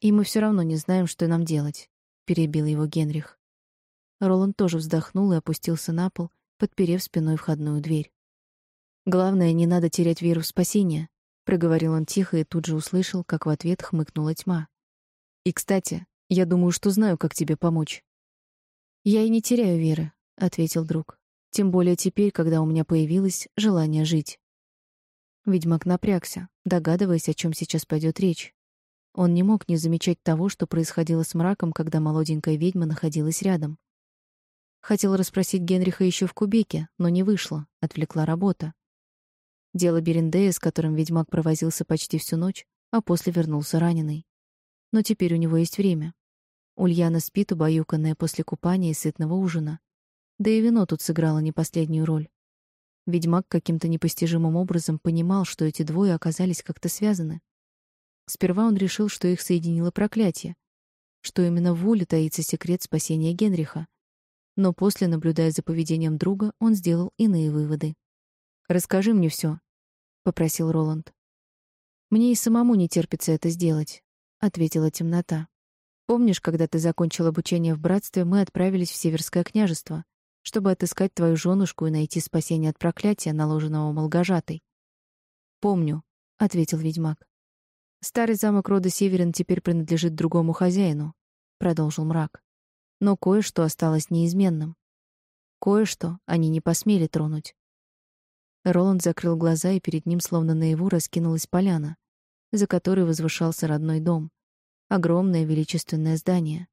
И мы все равно не знаем, что нам делать, перебил его Генрих. Роланд тоже вздохнул и опустился на пол, подперев спиной входную дверь. Главное, не надо терять веру в спасение, проговорил он тихо и тут же услышал, как в ответ хмыкнула тьма. И, кстати, я думаю, что знаю, как тебе помочь. Я и не теряю веры, ответил друг. Тем более теперь, когда у меня появилось желание жить. Ведьмак напрягся, догадываясь, о чем сейчас пойдет речь. Он не мог не замечать того, что происходило с мраком, когда молоденькая ведьма находилась рядом. Хотел расспросить Генриха еще в кубике, но не вышло, отвлекла работа. Дело Берендея, с которым ведьмак провозился почти всю ночь, а после вернулся раненый. Но теперь у него есть время. Ульяна спит, убаюканная после купания и сытного ужина. Да и вино тут сыграло не последнюю роль. Ведьмак каким-то непостижимым образом понимал, что эти двое оказались как-то связаны. Сперва он решил, что их соединило проклятие, что именно в Уле таится секрет спасения Генриха. Но после, наблюдая за поведением друга, он сделал иные выводы. «Расскажи мне все, попросил Роланд. «Мне и самому не терпится это сделать», — ответила темнота. «Помнишь, когда ты закончил обучение в братстве, мы отправились в Северское княжество, чтобы отыскать твою женушку и найти спасение от проклятия, наложенного Молгожатой?» «Помню», — ответил ведьмак. Старый замок рода Северин теперь принадлежит другому хозяину, продолжил мрак. Но кое-что осталось неизменным. Кое-что они не посмели тронуть. Роланд закрыл глаза, и перед ним словно наяву раскинулась поляна, за которой возвышался родной дом. Огромное величественное здание.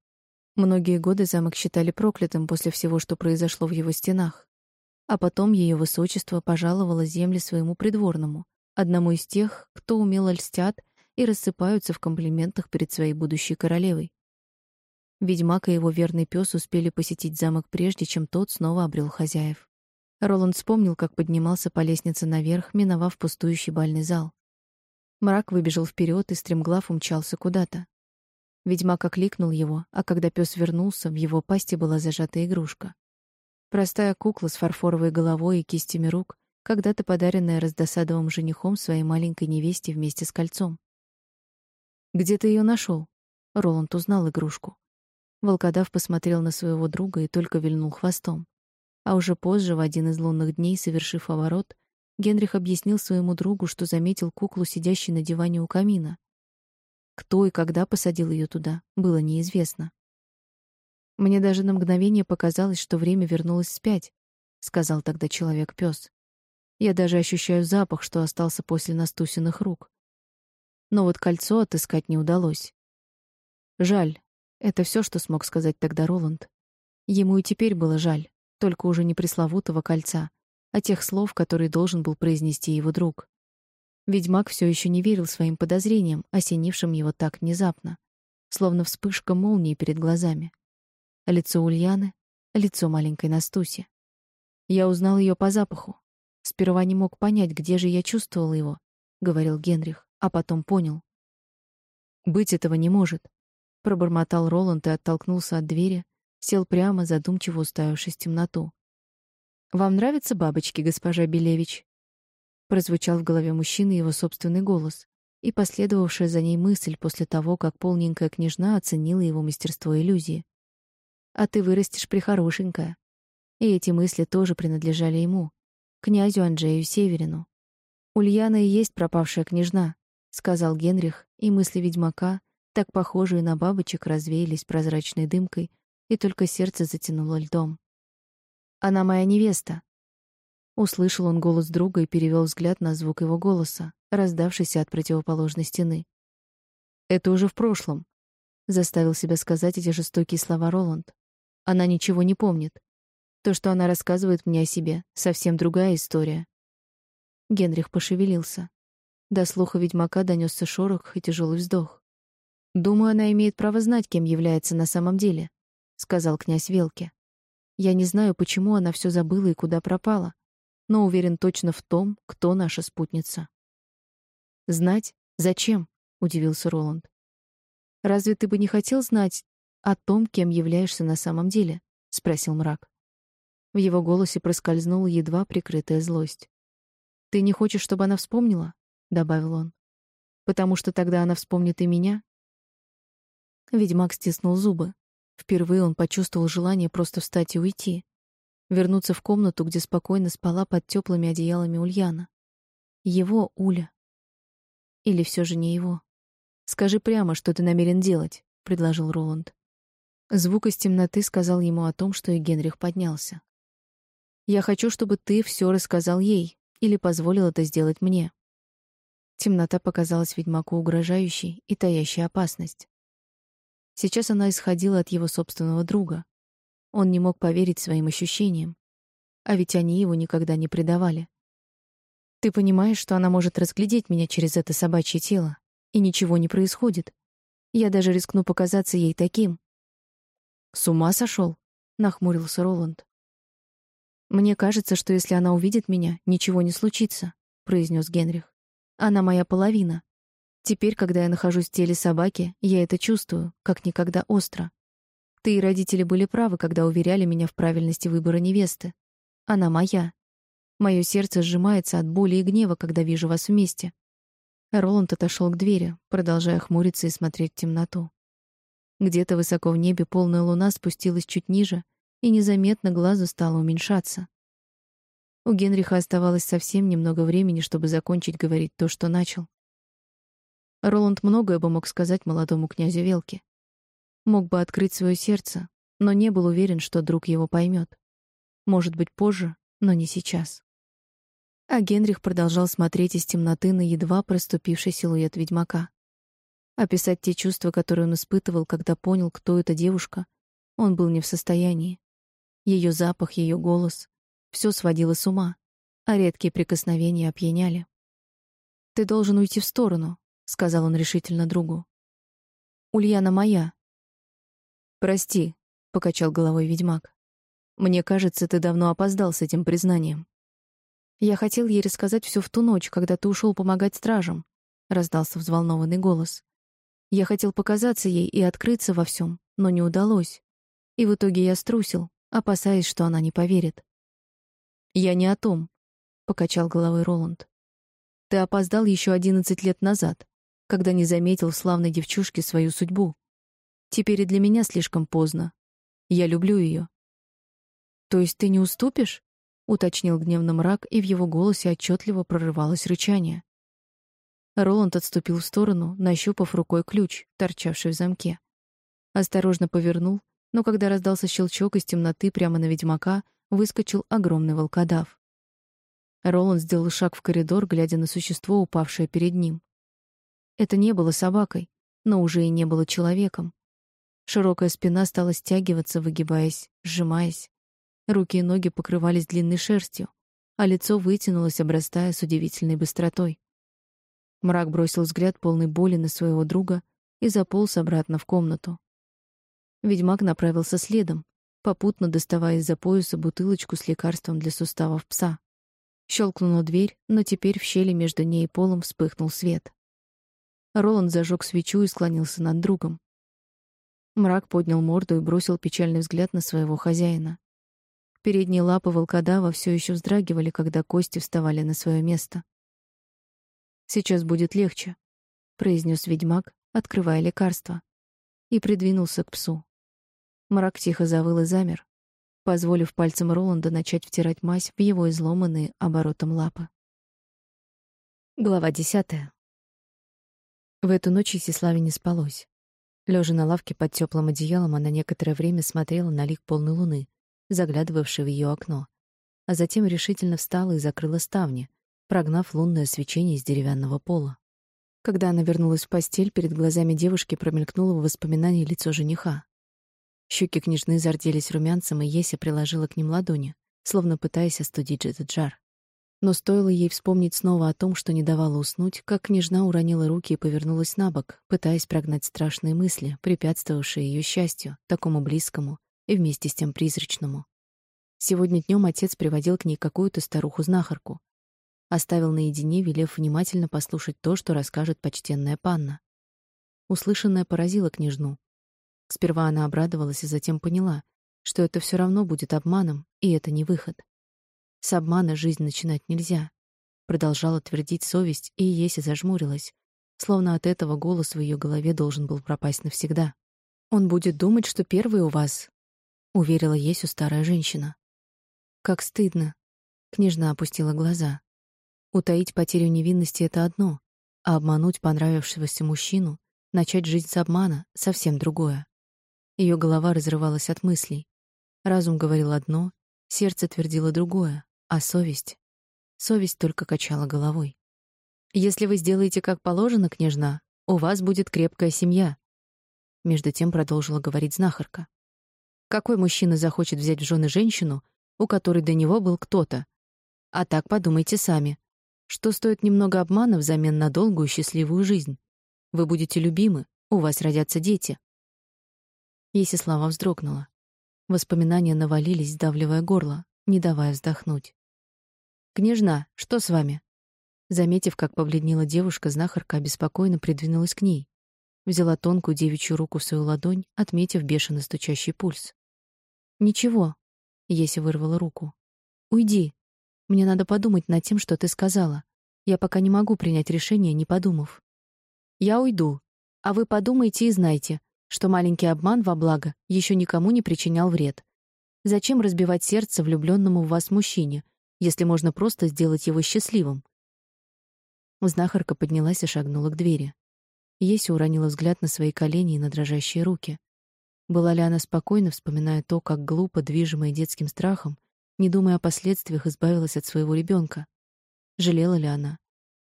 Многие годы замок считали проклятым после всего, что произошло в его стенах. А потом ее высочество пожаловало земли своему придворному, одному из тех, кто умело льстят и рассыпаются в комплиментах перед своей будущей королевой. Ведьмак и его верный пес успели посетить замок прежде, чем тот снова обрел хозяев. Роланд вспомнил, как поднимался по лестнице наверх, миновав пустующий бальный зал. Мрак выбежал вперед и стремглав умчался куда-то. Ведьмак окликнул его, а когда пес вернулся, в его пасти была зажата игрушка. Простая кукла с фарфоровой головой и кистями рук, когда-то подаренная раздосадовым женихом своей маленькой невесте вместе с кольцом. Где ты ее нашел? Роланд узнал игрушку. Волкодав посмотрел на своего друга и только вильнул хвостом. А уже позже, в один из лунных дней, совершив поворот, Генрих объяснил своему другу, что заметил куклу, сидящей на диване у камина. Кто и когда посадил ее туда, было неизвестно. Мне даже на мгновение показалось, что время вернулось вспять, сказал тогда человек пес Я даже ощущаю запах, что остался после настусенных рук но вот кольцо отыскать не удалось. Жаль. Это все, что смог сказать тогда Роланд. Ему и теперь было жаль, только уже не пресловутого кольца, а тех слов, которые должен был произнести его друг. Ведьмак все еще не верил своим подозрениям, осенившим его так внезапно, словно вспышка молнии перед глазами. Лицо Ульяны, лицо маленькой Настуси. Я узнал ее по запаху. Сперва не мог понять, где же я чувствовал его, говорил Генрих а потом понял. Быть этого не может, пробормотал Роланд и оттолкнулся от двери, сел прямо, задумчиво уставившись в темноту. Вам нравятся бабочки, госпожа Белевич? прозвучал в голове мужчины его собственный голос и последовавшая за ней мысль после того, как полненькая княжна оценила его мастерство иллюзии. А ты вырастешь прихорошенькая. И эти мысли тоже принадлежали ему, князю Анджею Северину. Ульяна и есть пропавшая княжна, сказал Генрих, и мысли ведьмака, так похожие на бабочек, развеялись прозрачной дымкой, и только сердце затянуло льдом. Она моя невеста. Услышал он голос друга и перевел взгляд на звук его голоса, раздавшийся от противоположной стены. Это уже в прошлом, заставил себя сказать эти жестокие слова Роланд. Она ничего не помнит. То, что она рассказывает мне о себе, совсем другая история. Генрих пошевелился. До слуха ведьмака донесся шорох и тяжелый вздох. «Думаю, она имеет право знать, кем является на самом деле», — сказал князь Велке. «Я не знаю, почему она все забыла и куда пропала, но уверен точно в том, кто наша спутница». «Знать? Зачем?» — удивился Роланд. «Разве ты бы не хотел знать о том, кем являешься на самом деле?» — спросил мрак. В его голосе проскользнула едва прикрытая злость. «Ты не хочешь, чтобы она вспомнила?» Добавил он. Потому что тогда она вспомнит и меня. Ведьмак стиснул зубы. Впервые он почувствовал желание просто встать и уйти. Вернуться в комнату, где спокойно спала под теплыми одеялами Ульяна. Его Уля. Или все же не его? «Скажи прямо, что ты намерен делать», — предложил Роланд. Звук из темноты сказал ему о том, что и Генрих поднялся. «Я хочу, чтобы ты все рассказал ей или позволил это сделать мне». Темнота показалась ведьмаку угрожающей и таящей опасность. Сейчас она исходила от его собственного друга. Он не мог поверить своим ощущениям. А ведь они его никогда не предавали. «Ты понимаешь, что она может разглядеть меня через это собачье тело, и ничего не происходит. Я даже рискну показаться ей таким». «С ума сошел? нахмурился Роланд. «Мне кажется, что если она увидит меня, ничего не случится», — произнес Генрих. «Она моя половина. Теперь, когда я нахожусь в теле собаки, я это чувствую, как никогда остро. Ты и родители были правы, когда уверяли меня в правильности выбора невесты. Она моя. Мое сердце сжимается от боли и гнева, когда вижу вас вместе. Роланд отошел к двери, продолжая хмуриться и смотреть в темноту. Где-то высоко в небе полная луна спустилась чуть ниже, и незаметно глазу стала уменьшаться. У Генриха оставалось совсем немного времени, чтобы закончить говорить то, что начал. Роланд многое бы мог сказать молодому князю Велке. Мог бы открыть свое сердце, но не был уверен, что друг его поймет. Может быть, позже, но не сейчас. А Генрих продолжал смотреть из темноты на едва проступивший силуэт ведьмака. Описать те чувства, которые он испытывал, когда понял, кто эта девушка, он был не в состоянии. Ее запах, ее голос — все сводило с ума, а редкие прикосновения опьяняли. «Ты должен уйти в сторону», — сказал он решительно другу. «Ульяна моя». «Прости», — покачал головой ведьмак. «Мне кажется, ты давно опоздал с этим признанием». «Я хотел ей рассказать все в ту ночь, когда ты ушел помогать стражам», — раздался взволнованный голос. «Я хотел показаться ей и открыться во всем, но не удалось. И в итоге я струсил, опасаясь, что она не поверит». «Я не о том», — покачал головой Роланд. «Ты опоздал еще одиннадцать лет назад, когда не заметил в славной девчушке свою судьбу. Теперь и для меня слишком поздно. Я люблю ее. То есть ты не уступишь? уточнил гневно мрак, и в его голосе отчетливо прорывалось рычание. Роланд отступил в сторону, нащупав рукой ключ, торчавший в замке. Осторожно повернул, но когда раздался щелчок из темноты прямо на ведьмака, выскочил огромный волкодав. Роланд сделал шаг в коридор, глядя на существо, упавшее перед ним. Это не было собакой, но уже и не было человеком. Широкая спина стала стягиваться, выгибаясь, сжимаясь. Руки и ноги покрывались длинной шерстью, а лицо вытянулось, обрастая с удивительной быстротой. Мрак бросил взгляд полный боли на своего друга и заполз обратно в комнату. Ведьмак направился следом, попутно доставая из-за пояса бутылочку с лекарством для суставов пса. Щелкнула дверь, но теперь в щели между ней и полом вспыхнул свет. Роланд зажег свечу и склонился над другом. Мрак поднял морду и бросил печальный взгляд на своего хозяина. Передние лапы волкодава все еще вздрагивали, когда кости вставали на свое место. «Сейчас будет легче», — произнес ведьмак, открывая лекарство, и придвинулся к псу. Мрак тихо завыл и замер, позволив пальцем Роланда начать втирать мазь в его изломанные оборотом лапы. Глава десятая. В эту ночь Исиславе не спалось. Лежа на лавке под теплым одеялом, она некоторое время смотрела на лик полной луны, заглядывавшей в ее окно, а затем решительно встала и закрыла ставни, прогнав лунное свечение из деревянного пола. Когда она вернулась в постель, перед глазами девушки промелькнуло в воспоминании лицо жениха. Щеки княжны зарделись румянцем, и Еся приложила к ним ладони, словно пытаясь остудить этот жар. Но стоило ей вспомнить снова о том, что не давало уснуть, как княжна уронила руки и повернулась на бок, пытаясь прогнать страшные мысли, препятствовавшие ее счастью, такому близкому и вместе с тем призрачному. Сегодня днем отец приводил к ней какую-то старуху-знахарку. Оставил наедине, велев внимательно послушать то, что расскажет почтенная панна. Услышанное поразило княжну. Сперва она обрадовалась и затем поняла, что это все равно будет обманом, и это не выход. С обмана жизнь начинать нельзя. Продолжала твердить совесть, и Еся зажмурилась, словно от этого голос в ее голове должен был пропасть навсегда. Он будет думать, что первый у вас, уверила Есю старая женщина. Как стыдно. Княжна опустила глаза. Утаить потерю невинности это одно, а обмануть понравившегося мужчину, начать жизнь с обмана совсем другое. Ее голова разрывалась от мыслей. Разум говорил одно, сердце твердило другое, а совесть совесть только качала головой. Если вы сделаете как положено, княжна, у вас будет крепкая семья. Между тем продолжила говорить знахарка. Какой мужчина захочет взять в жены женщину, у которой до него был кто-то? А так подумайте сами. Что стоит немного обмана взамен на долгую счастливую жизнь? Вы будете любимы, у вас родятся дети. Есислава вздрогнула. Воспоминания навалились, сдавливая горло, не давая вздохнуть. «Княжна, что с вами?» Заметив, как побледнела девушка, знахарка обеспокоенно придвинулась к ней. Взяла тонкую девичью руку в свою ладонь, отметив бешено стучащий пульс. «Ничего», — Еся вырвала руку. «Уйди. Мне надо подумать над тем, что ты сказала. Я пока не могу принять решение, не подумав». «Я уйду. А вы подумайте и знайте, что маленький обман во благо еще никому не причинял вред. Зачем разбивать сердце влюбленному в вас мужчине, если можно просто сделать его счастливым?» Знахарка поднялась и шагнула к двери. Еся уронила взгляд на свои колени и на дрожащие руки. Была ли она спокойна, вспоминая то, как глупо, движимая детским страхом, не думая о последствиях, избавилась от своего ребенка? Жалела ли она?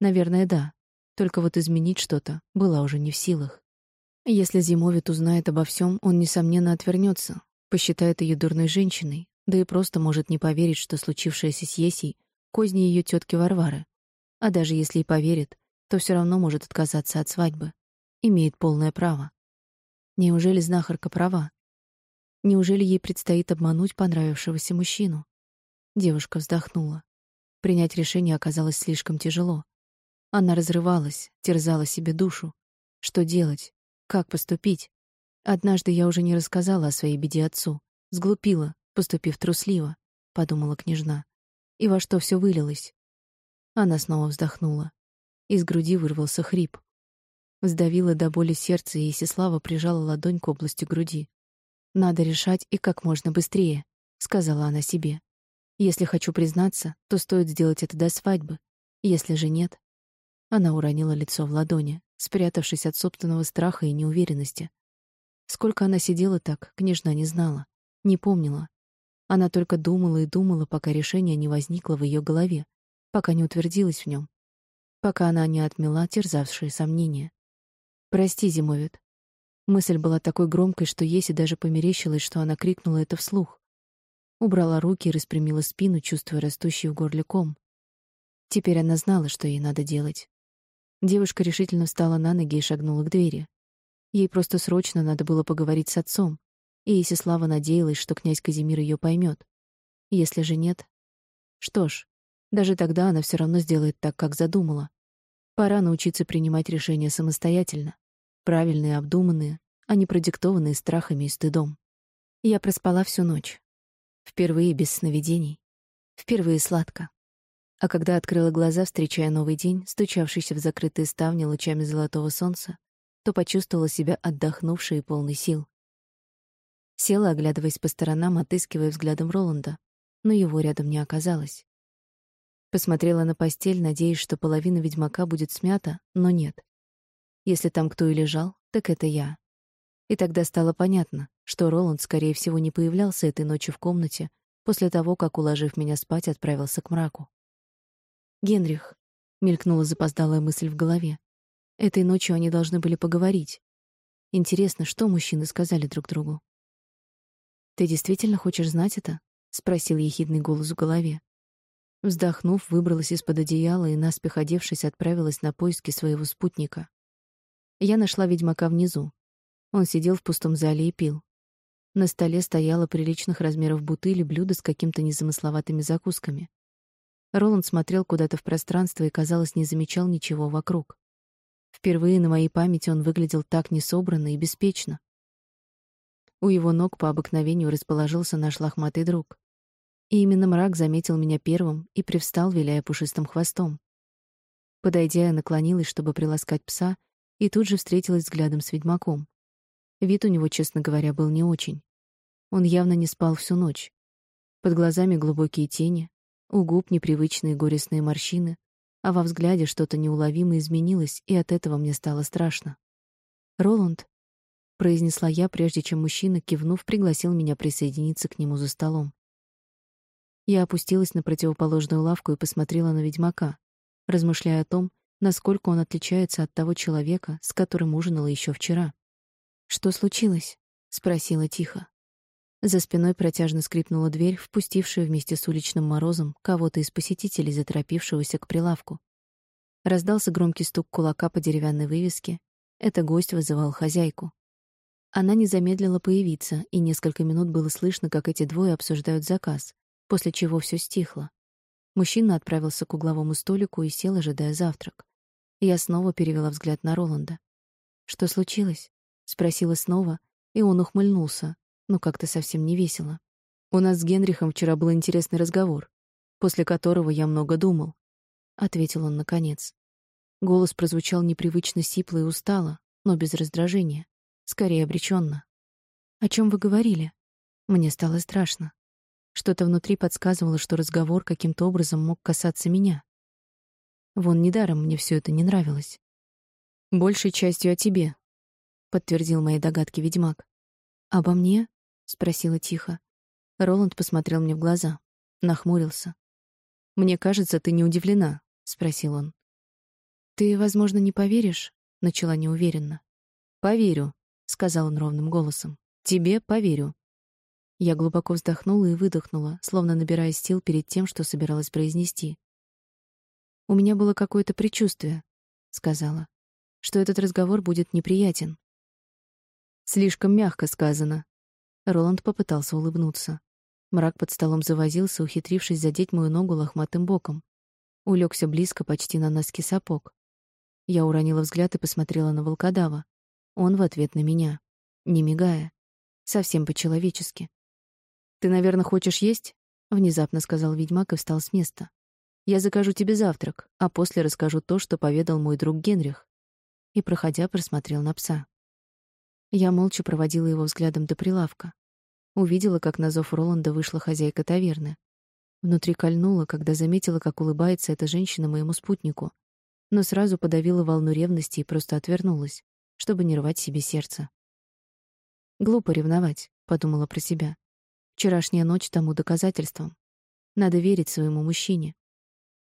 Наверное, да. Только вот изменить что-то была уже не в силах. Если Зимовит узнает обо всем, он, несомненно, отвернется, посчитает ее дурной женщиной, да и просто может не поверить, что случившееся с Есей — козни ее тетки Варвары. А даже если и поверит, то все равно может отказаться от свадьбы. Имеет полное право. Неужели знахарка права? Неужели ей предстоит обмануть понравившегося мужчину? Девушка вздохнула. Принять решение оказалось слишком тяжело. Она разрывалась, терзала себе душу. Что делать? Как поступить? Однажды я уже не рассказала о своей беде отцу. Сглупила, поступив трусливо, — подумала княжна. И во что все вылилось? Она снова вздохнула. Из груди вырвался хрип. Сдавило до боли сердце, и Сеслава прижала ладонь к области груди. «Надо решать и как можно быстрее», — сказала она себе. «Если хочу признаться, то стоит сделать это до свадьбы. Если же нет...» Она уронила лицо в ладони, спрятавшись от собственного страха и неуверенности. Сколько она сидела так, княжна не знала, не помнила. Она только думала и думала, пока решение не возникло в ее голове, пока не утвердилась в нем, пока она не отмела терзавшие сомнения. «Прости, Зимовит». Мысль была такой громкой, что Еси даже померещилось, что она крикнула это вслух. Убрала руки и распрямила спину, чувствуя растущий в горле ком. Теперь она знала, что ей надо делать. Девушка решительно встала на ноги и шагнула к двери. Ей просто срочно надо было поговорить с отцом, и Есислава надеялась, что князь Казимир ее поймет. Если же нет... Что ж, даже тогда она все равно сделает так, как задумала. Пора научиться принимать решения самостоятельно. Правильные, обдуманные, а не продиктованные страхами и стыдом. Я проспала всю ночь. Впервые без сновидений. Впервые сладко. А когда открыла глаза, встречая новый день, стучавшийся в закрытые ставни лучами золотого солнца, то почувствовала себя отдохнувшей и полной сил. Села, оглядываясь по сторонам, отыскивая взглядом Роланда, но его рядом не оказалось. Посмотрела на постель, надеясь, что половина ведьмака будет смята, но нет. Если там кто и лежал, так это я. И тогда стало понятно, что Роланд, скорее всего, не появлялся этой ночью в комнате после того, как, уложив меня спать, отправился к мраку. «Генрих», — мелькнула запоздалая мысль в голове, — «этой ночью они должны были поговорить. Интересно, что мужчины сказали друг другу?» «Ты действительно хочешь знать это?» — спросил ехидный голос в голове. Вздохнув, выбралась из-под одеяла и, наспех одевшись, отправилась на поиски своего спутника. Я нашла ведьмака внизу. Он сидел в пустом зале и пил. На столе стояла приличных размеров бутыль и блюдо с какими-то незамысловатыми закусками. Роланд смотрел куда-то в пространство и, казалось, не замечал ничего вокруг. Впервые на моей памяти он выглядел так несобранно и беспечно. У его ног по обыкновению расположился наш лохматый друг. И именно мрак заметил меня первым и привстал, виляя пушистым хвостом. Подойдя, я наклонилась, чтобы приласкать пса, и тут же встретилась взглядом с ведьмаком. Вид у него, честно говоря, был не очень. Он явно не спал всю ночь. Под глазами глубокие тени, у губ непривычные горестные морщины, а во взгляде что-то неуловимо изменилось, и от этого мне стало страшно. «Роланд», — произнесла я, прежде чем мужчина, кивнув, пригласил меня присоединиться к нему за столом. Я опустилась на противоположную лавку и посмотрела на ведьмака, размышляя о том, насколько он отличается от того человека, с которым ужинала еще вчера. «Что случилось?» — спросила тихо. За спиной протяжно скрипнула дверь, впустившая вместе с уличным морозом кого-то из посетителей, заторопившегося к прилавку. Раздался громкий стук кулака по деревянной вывеске. Это гость вызывал хозяйку. Она не замедлила появиться, и несколько минут было слышно, как эти двое обсуждают заказ, после чего все стихло. Мужчина отправился к угловому столику и сел, ожидая завтрак. Я снова перевела взгляд на Роланда. «Что случилось?» — спросила снова, и он ухмыльнулся, но как-то совсем не весело. «У нас с Генрихом вчера был интересный разговор, после которого я много думал», — ответил он наконец. Голос прозвучал непривычно сипло и устало, но без раздражения, скорее обреченно. «О чем вы говорили?» Мне стало страшно. Что-то внутри подсказывало, что разговор каким-то образом мог касаться меня. Вон недаром мне все это не нравилось. «Большей частью о тебе», — подтвердил мои догадки ведьмак. «Обо мне?» — спросила тихо. Роланд посмотрел мне в глаза, нахмурился. «Мне кажется, ты не удивлена», — спросил он. «Ты, возможно, не поверишь?» — начала неуверенно. «Поверю», — сказал он ровным голосом. «Тебе поверю». Я глубоко вздохнула и выдохнула, словно набирая сил перед тем, что собиралась произнести. «У меня было какое-то предчувствие», — сказала, «что этот разговор будет неприятен». «Слишком мягко сказано». Роланд попытался улыбнуться. Мрак под столом завозился, ухитрившись задеть мою ногу лохматым боком. Улегся близко, почти на носки сапог. Я уронила взгляд и посмотрела на волкодава. Он в ответ на меня, не мигая, совсем по-человечески. «Ты, наверное, хочешь есть?» — внезапно сказал ведьмак и встал с места. «Я закажу тебе завтрак, а после расскажу то, что поведал мой друг Генрих». И, проходя, просмотрел на пса. Я молча проводила его взглядом до прилавка. Увидела, как на зов Роланда вышла хозяйка таверны. Внутри кольнуло, когда заметила, как улыбается эта женщина моему спутнику, но сразу подавила волну ревности и просто отвернулась, чтобы не рвать себе сердце. «Глупо ревновать», — подумала про себя. Вчерашняя ночь тому доказательством. Надо верить своему мужчине.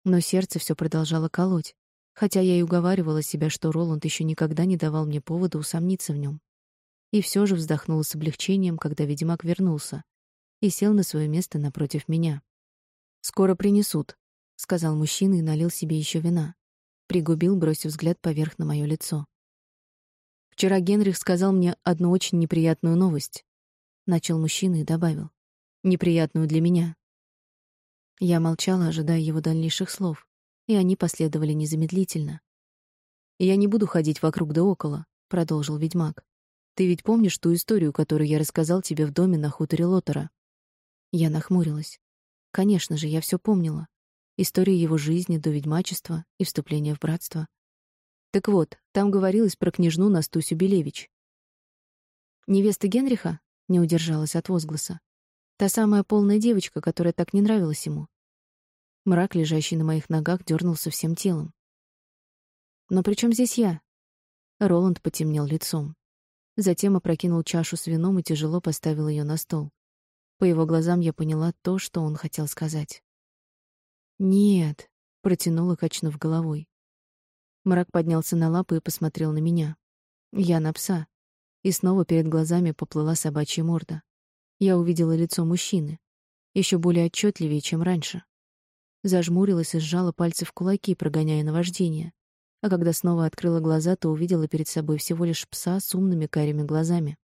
Но сердце все продолжало колоть, хотя я и уговаривала себя, что Роланд еще никогда не давал мне повода усомниться в нем. И все же вздохнула с облегчением, когда ведьмак вернулся и сел на свое место напротив меня. «Скоро принесут», — сказал мужчина и налил себе еще вина. Пригубил, бросив взгляд поверх на мое лицо. «Вчера Генрих сказал мне одну очень неприятную новость», — начал мужчина и добавил неприятную для меня. Я молчала, ожидая его дальнейших слов, и они последовали незамедлительно. «Я не буду ходить вокруг да около», — продолжил ведьмак. «Ты ведь помнишь ту историю, которую я рассказал тебе в доме на хуторе Лотера?» Я нахмурилась. Конечно же, я все помнила. История его жизни до ведьмачества и вступления в братство. Так вот, там говорилось про княжну Настусю Белевич. «Невеста Генриха?» — не удержалась от возгласа. Та самая полная девочка, которая так не нравилась ему. Мрак, лежащий на моих ногах, дернулся всем телом. «Но при чем здесь я?» Роланд потемнел лицом. Затем опрокинул чашу с вином и тяжело поставил ее на стол. По его глазам я поняла то, что он хотел сказать. «Нет», — протянула, качнув головой. Мрак поднялся на лапы и посмотрел на меня. Я на пса. И снова перед глазами поплыла собачья морда я увидела лицо мужчины, еще более отчетливее, чем раньше. Зажмурилась и сжала пальцы в кулаки, прогоняя наваждение. А когда снова открыла глаза, то увидела перед собой всего лишь пса с умными карими глазами.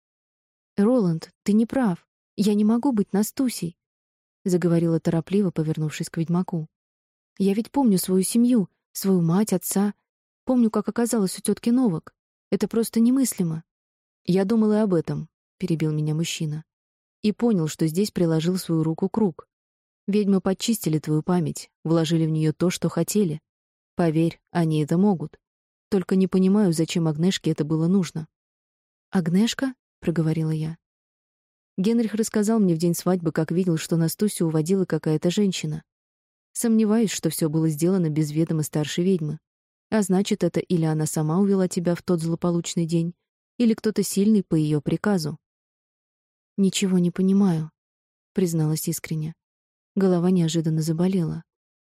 «Роланд, ты не прав. Я не могу быть Настусей», — заговорила торопливо, повернувшись к ведьмаку. «Я ведь помню свою семью, свою мать, отца. Помню, как оказалось у тетки Новок. Это просто немыслимо». «Я думал и об этом», — перебил меня мужчина и понял, что здесь приложил свою руку круг. Ведьмы почистили твою память, вложили в нее то, что хотели. Поверь, они это могут. Только не понимаю, зачем Агнешке это было нужно. Агнешка? проговорила я. Генрих рассказал мне в день свадьбы, как видел, что Настусю уводила какая-то женщина. Сомневаюсь, что все было сделано без ведома старшей ведьмы. А значит, это или она сама увела тебя в тот злополучный день, или кто-то сильный по ее приказу. Ничего не понимаю, призналась искренне. Голова неожиданно заболела.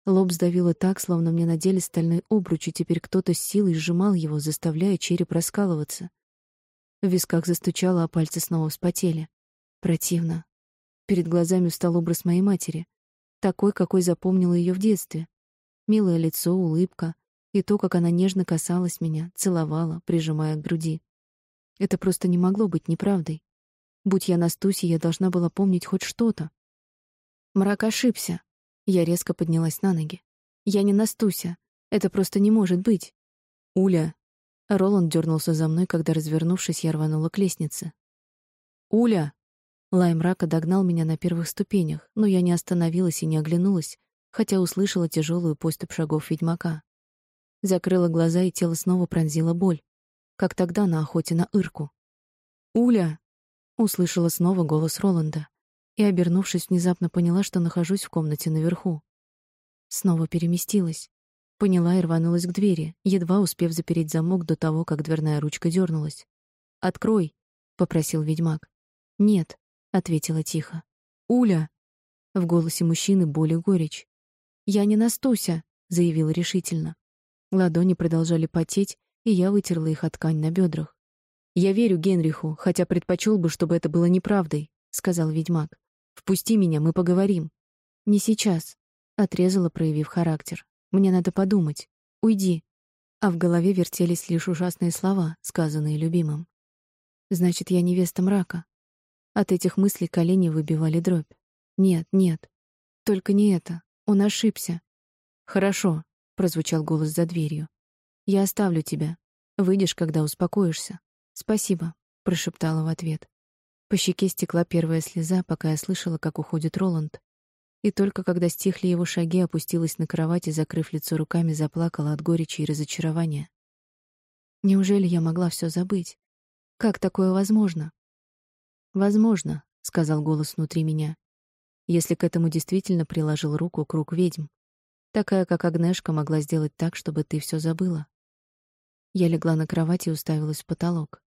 Лоб сдавило так, словно мне надели стальной обруч, и теперь кто-то с силой сжимал его, заставляя череп раскалываться. В висках застучало, а пальцы снова вспотели. Противно. Перед глазами встал образ моей матери, такой, какой запомнила ее в детстве. Милое лицо, улыбка и то, как она нежно касалась меня, целовала, прижимая к груди. Это просто не могло быть неправдой. Будь я Настусей, я должна была помнить хоть что-то. Мрак ошибся. Я резко поднялась на ноги. Я не Настуся. Это просто не может быть. Уля. Роланд дернулся за мной, когда, развернувшись, я рванула к лестнице. Уля. Лай мрака догнал меня на первых ступенях, но я не остановилась и не оглянулась, хотя услышала тяжелую поступь шагов ведьмака. Закрыла глаза, и тело снова пронзила боль, как тогда на охоте на Ирку. «Уля!» — услышала снова голос Роланда, и, обернувшись, внезапно поняла, что нахожусь в комнате наверху. Снова переместилась. Поняла и рванулась к двери, едва успев запереть замок до того, как дверная ручка дернулась. «Открой!» — попросил ведьмак. «Нет», ответила тихо. Уля. В голосе мужчины боль горечь. Я не Настуся, заявила решительно. Ладони продолжали потеть, и я вытерла их от ткань на бедрах. Я верю Генриху, хотя предпочел бы, чтобы это было неправдой, сказал ведьмак. Впусти меня, мы поговорим. Не сейчас, отрезала, проявив характер. Мне надо подумать. Уйди. А в голове вертелись лишь ужасные слова, сказанные любимым. Значит, я невеста мрака. От этих мыслей колени выбивали дробь. Нет, нет. Только не это. Он ошибся. Хорошо, прозвучал голос за дверью. Я оставлю тебя. Выйдешь, когда успокоишься. Спасибо, прошептала в ответ. По щеке стекла первая слеза, пока я слышала, как уходит Роланд. И только когда стихли его шаги, опустилась на кровать и, закрыв лицо руками, заплакала от горечи и разочарования. Неужели я могла все забыть? Как такое возможно? Возможно, сказал голос внутри меня. Если к этому действительно приложил руку круг ведьм, такая как Агнешка могла сделать так, чтобы ты все забыла. Я легла на кровать и уставилась в потолок.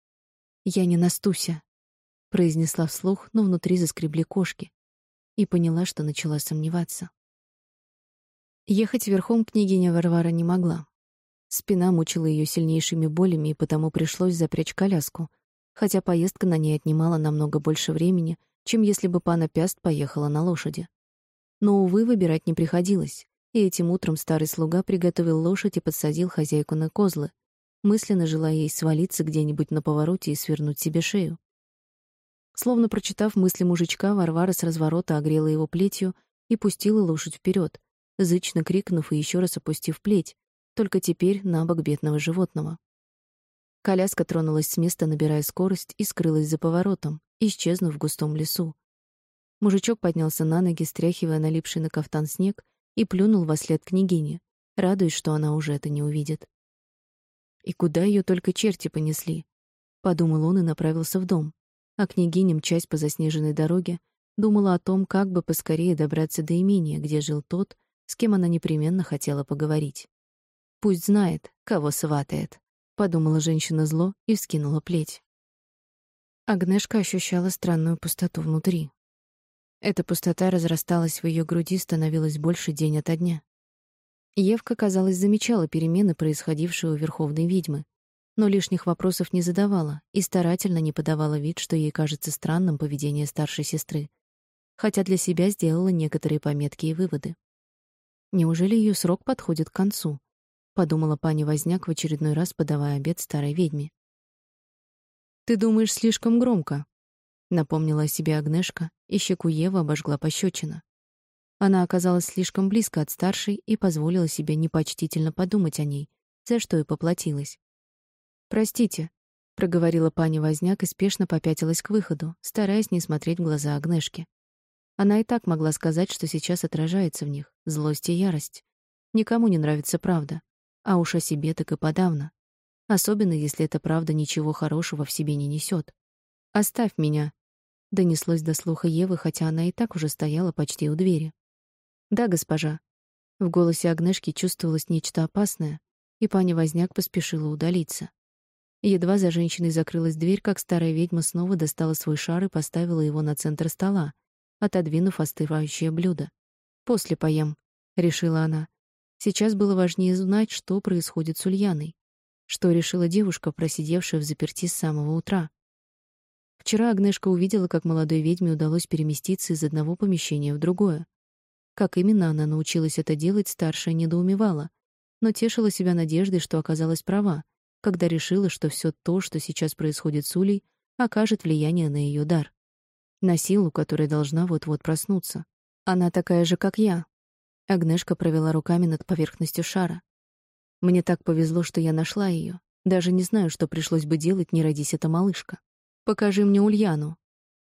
Я не Настуся, произнесла вслух, но внутри заскребли кошки, и поняла, что начала сомневаться. Ехать верхом княгиня Варвара не могла. Спина мучила ее сильнейшими болями, и потому пришлось запрячь коляску, хотя поездка на ней отнимала намного больше времени, чем если бы пана Пяст поехала на лошади. Но, увы, выбирать не приходилось, и этим утром старый слуга приготовил лошадь и подсадил хозяйку на козлы, мысленно желая ей свалиться где-нибудь на повороте и свернуть себе шею. Словно прочитав мысли мужичка, Варвара с разворота огрела его плетью и пустила лошадь вперед, зычно крикнув и еще раз опустив плеть, только теперь на бок бедного животного. Коляска тронулась с места, набирая скорость, и скрылась за поворотом, исчезнув в густом лесу. Мужичок поднялся на ноги, стряхивая налипший на кафтан снег, и плюнул во след княгине, радуясь, что она уже это не увидит. И куда ее только черти понесли, подумал он и направился в дом. А княгиня, часть по заснеженной дороге, думала о том, как бы поскорее добраться до имения, где жил тот, с кем она непременно хотела поговорить. Пусть знает, кого сватает подумала женщина зло и вскинула плеть. Агнешка ощущала странную пустоту внутри. Эта пустота разрасталась в ее груди, становилась больше день ото дня. Евка, казалось, замечала перемены, происходившие у верховной ведьмы, но лишних вопросов не задавала и старательно не подавала вид, что ей кажется странным поведение старшей сестры, хотя для себя сделала некоторые пометки и выводы. Неужели ее срок подходит к концу? подумала пани Возняк в очередной раз, подавая обед старой ведьме. Ты думаешь слишком громко, напомнила о себе Агнешка, и щеку Евы обожгла пощечина. Она оказалась слишком близко от старшей и позволила себе непочтительно подумать о ней, за что и поплатилась. Простите, проговорила пани Возняк и спешно попятилась к выходу, стараясь не смотреть в глаза Агнешки. Она и так могла сказать, что сейчас отражается в них злость и ярость. Никому не нравится правда, а уж о себе так и подавно. Особенно, если эта правда ничего хорошего в себе не несет. «Оставь меня», — донеслось до слуха Евы, хотя она и так уже стояла почти у двери. «Да, госпожа». В голосе Агнешки чувствовалось нечто опасное, и пани Возняк поспешила удалиться. Едва за женщиной закрылась дверь, как старая ведьма снова достала свой шар и поставила его на центр стола, отодвинув остывающее блюдо. «После поем», — решила она. Сейчас было важнее знать, что происходит с Ульяной. Что решила девушка, просидевшая в заперти с самого утра. Вчера Агнешка увидела, как молодой ведьме удалось переместиться из одного помещения в другое. Как именно она научилась это делать, старшая недоумевала, но тешила себя надеждой, что оказалась права, когда решила, что все то, что сейчас происходит с Улей, окажет влияние на ее дар. На силу, которая должна вот-вот проснуться. Она такая же, как я. Агнешка провела руками над поверхностью шара. Мне так повезло, что я нашла ее. Даже не знаю, что пришлось бы делать, не родись эта малышка. Покажи мне Ульяну,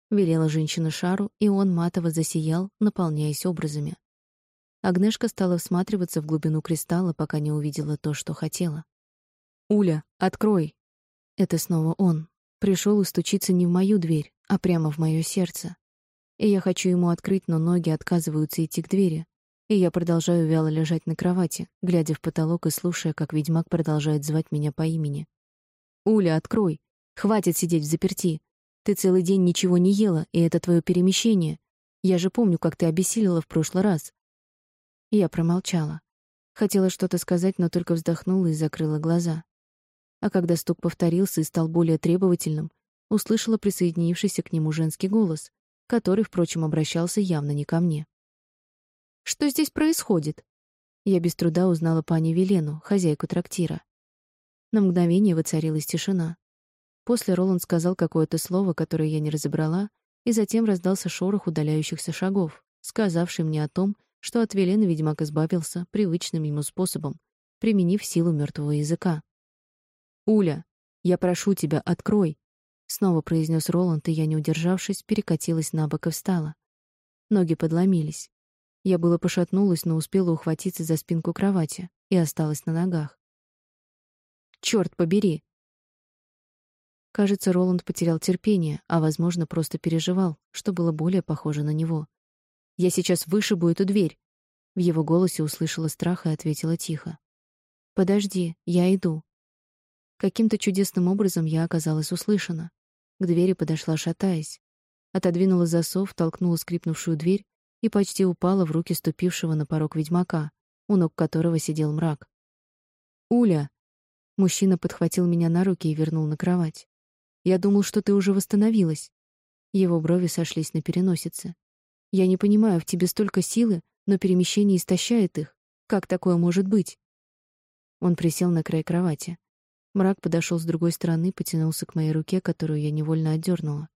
велела женщина шару, и он матово засиял, наполняясь образами. Агнешка стала всматриваться в глубину кристалла, пока не увидела то, что хотела. «Уля, открой!» Это снова он. Пришел и стучится не в мою дверь, а прямо в мое сердце. И я хочу ему открыть, но ноги отказываются идти к двери. И я продолжаю вяло лежать на кровати, глядя в потолок и слушая, как ведьмак продолжает звать меня по имени. «Уля, открой! Хватит сидеть в заперти! Ты целый день ничего не ела, и это твое перемещение. Я же помню, как ты обессилила в прошлый раз. Я промолчала. Хотела что-то сказать, но только вздохнула и закрыла глаза. А когда стук повторился и стал более требовательным, услышала присоединившийся к нему женский голос, который, впрочем, обращался явно не ко мне. «Что здесь происходит?» Я без труда узнала пани Велену, хозяйку трактира. На мгновение воцарилась тишина. После Роланд сказал какое-то слово, которое я не разобрала, и затем раздался шорох удаляющихся шагов, сказавший мне о том, что от Велены ведьмак избавился привычным ему способом, применив силу мертвого языка. «Уля, я прошу тебя, открой!» Снова произнес Роланд, и я, не удержавшись, перекатилась на бок и встала. Ноги подломились. Я было пошатнулась, но успела ухватиться за спинку кровати и осталась на ногах. «Чёрт побери!» Кажется, Роланд потерял терпение, а, возможно, просто переживал, что было более похоже на него. Я сейчас вышибу эту дверь. В его голосе услышала страх и ответила тихо. Подожди, я иду. Каким-то чудесным образом я оказалась услышана. К двери подошла, шатаясь. Отодвинула засов, толкнула скрипнувшую дверь и почти упала в руки ступившего на порог ведьмака, у ног которого сидел мрак. «Уля!» Мужчина подхватил меня на руки и вернул на кровать. «Я думал, что ты уже восстановилась». Его брови сошлись на переносице. Я не понимаю, в тебе столько силы, но перемещение истощает их. Как такое может быть? Он присел на край кровати. Мрак подошел с другой стороны, потянулся к моей руке, которую я невольно отдернула.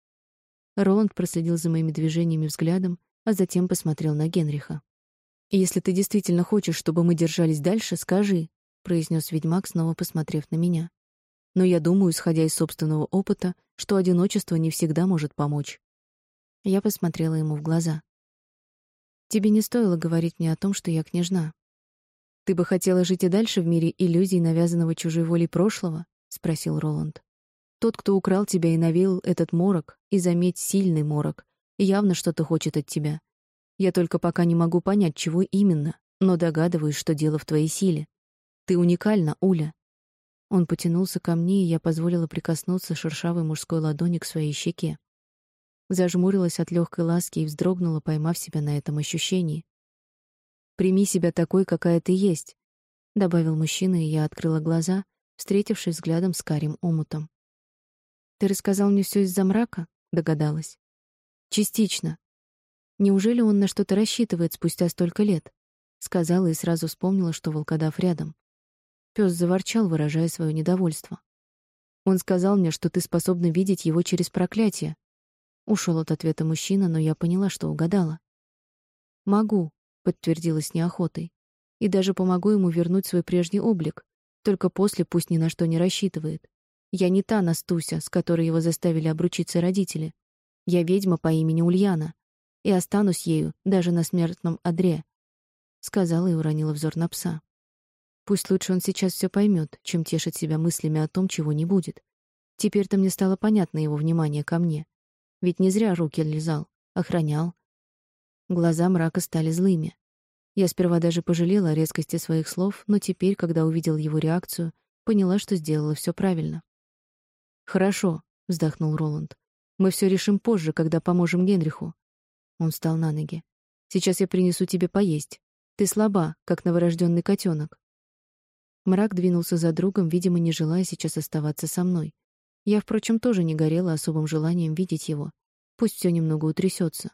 Роланд проследил за моими движениями взглядом, а затем посмотрел на Генриха. «Если ты действительно хочешь, чтобы мы держались дальше, скажи», — произнес ведьмак, снова посмотрев на меня. «Но я думаю, исходя из собственного опыта, что одиночество не всегда может помочь. Я посмотрела ему в глаза. Тебе не стоило говорить мне о том, что я княжна. Ты бы хотела жить и дальше в мире иллюзий, навязанного чужой волей прошлого? спросил Роланд. Тот, кто украл тебя и навеял этот морок, и заметь, сильный морок, явно что-то хочет от тебя. Я только пока не могу понять, чего именно, но догадываюсь, что дело в твоей силе. Ты уникальна, Уля. Он потянулся ко мне, и я позволила прикоснуться шершавой мужской ладони к своей щеке. Зажмурилась от легкой ласки и вздрогнула, поймав себя на этом ощущении. «Прими себя такой, какая ты есть», — добавил мужчина, и я открыла глаза, встретившись взглядом с карим омутом. «Ты рассказал мне все из-за мрака?» — догадалась. «Частично. Неужели он на что-то рассчитывает спустя столько лет?» — сказала и сразу вспомнила, что волкодав рядом. Пёс заворчал, выражая свое недовольство. «Он сказал мне, что ты способна видеть его через проклятие», Ушел от ответа мужчина, но я поняла, что угадала. «Могу», — подтвердила с неохотой. «И даже помогу ему вернуть свой прежний облик. Только после пусть ни на что не рассчитывает. Я не та Настуся, с которой его заставили обручиться родители. Я ведьма по имени Ульяна. И останусь ею даже на смертном одре», — сказала и уронила взор на пса. «Пусть лучше он сейчас все поймет, чем тешит себя мыслями о том, чего не будет. Теперь-то мне стало понятно его внимание ко мне. Ведь не зря руки лизал, охранял. Глаза мрака стали злыми. Я сперва даже пожалела о резкости своих слов, но теперь, когда увидел его реакцию, поняла, что сделала все правильно. «Хорошо», — вздохнул Роланд. «Мы все решим позже, когда поможем Генриху». Он встал на ноги. «Сейчас я принесу тебе поесть. Ты слаба, как новорожденный котенок. Мрак двинулся за другом, видимо, не желая сейчас оставаться со мной. Я, впрочем, тоже не горела особым желанием видеть его. Пусть все немного утрясется.